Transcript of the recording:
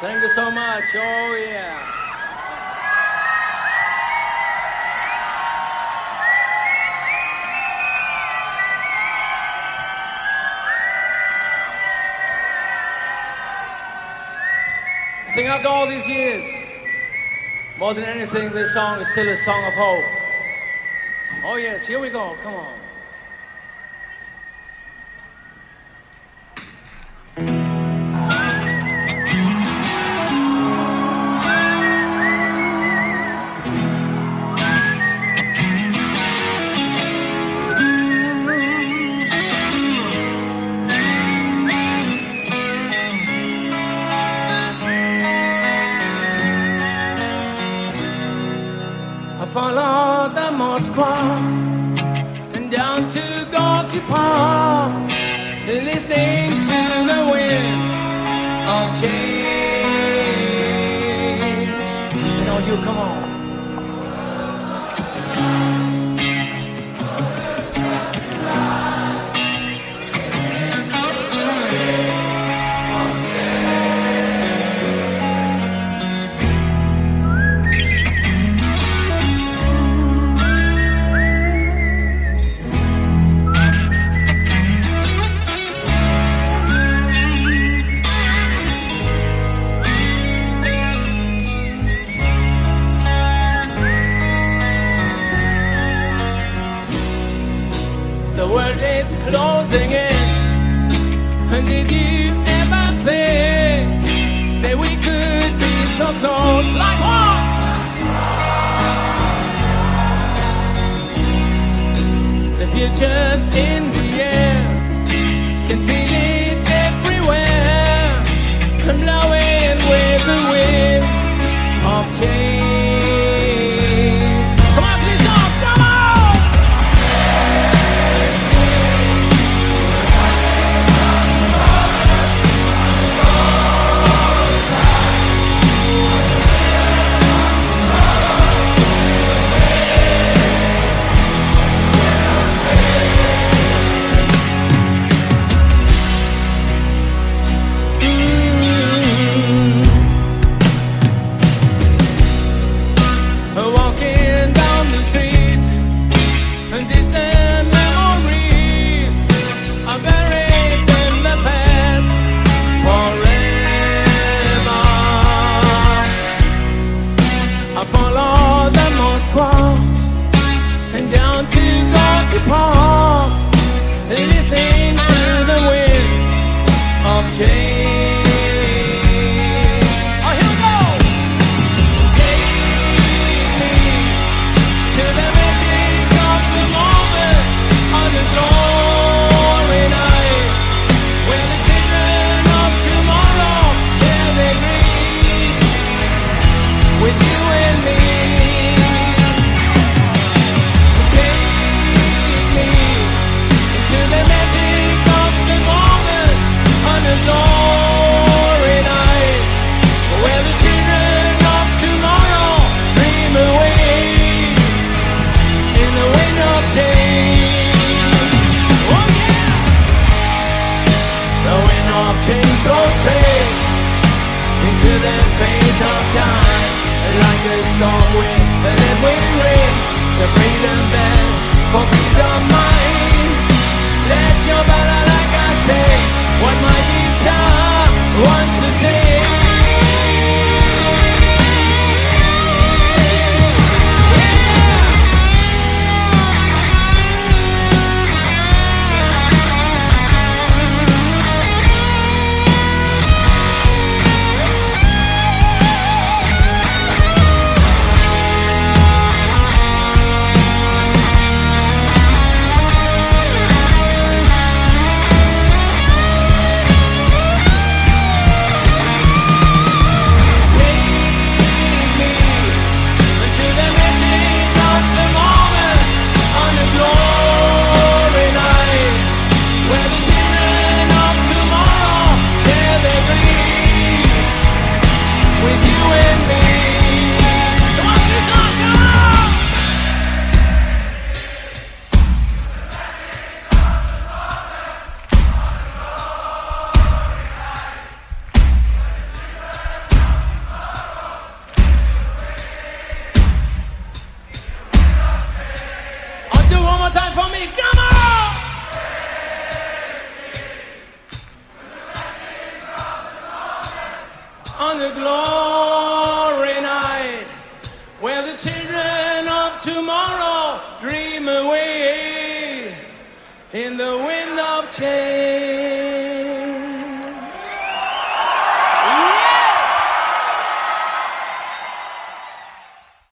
Thank you so much. Oh, yeah. I think after all these years, more than anything, this song is still a song of hope. Oh, yes, here we go. Come on. Moskva and down to Gorky Park, listening to the wind of change. You know, you come on. Closing in. And did you ever think that we could be so close like one? The future's in the air. Can feel it everywhere. I'm blowing with the wind of change. Of time, like a storm wind On the glory night, where the children of tomorrow dream away in the wind of change.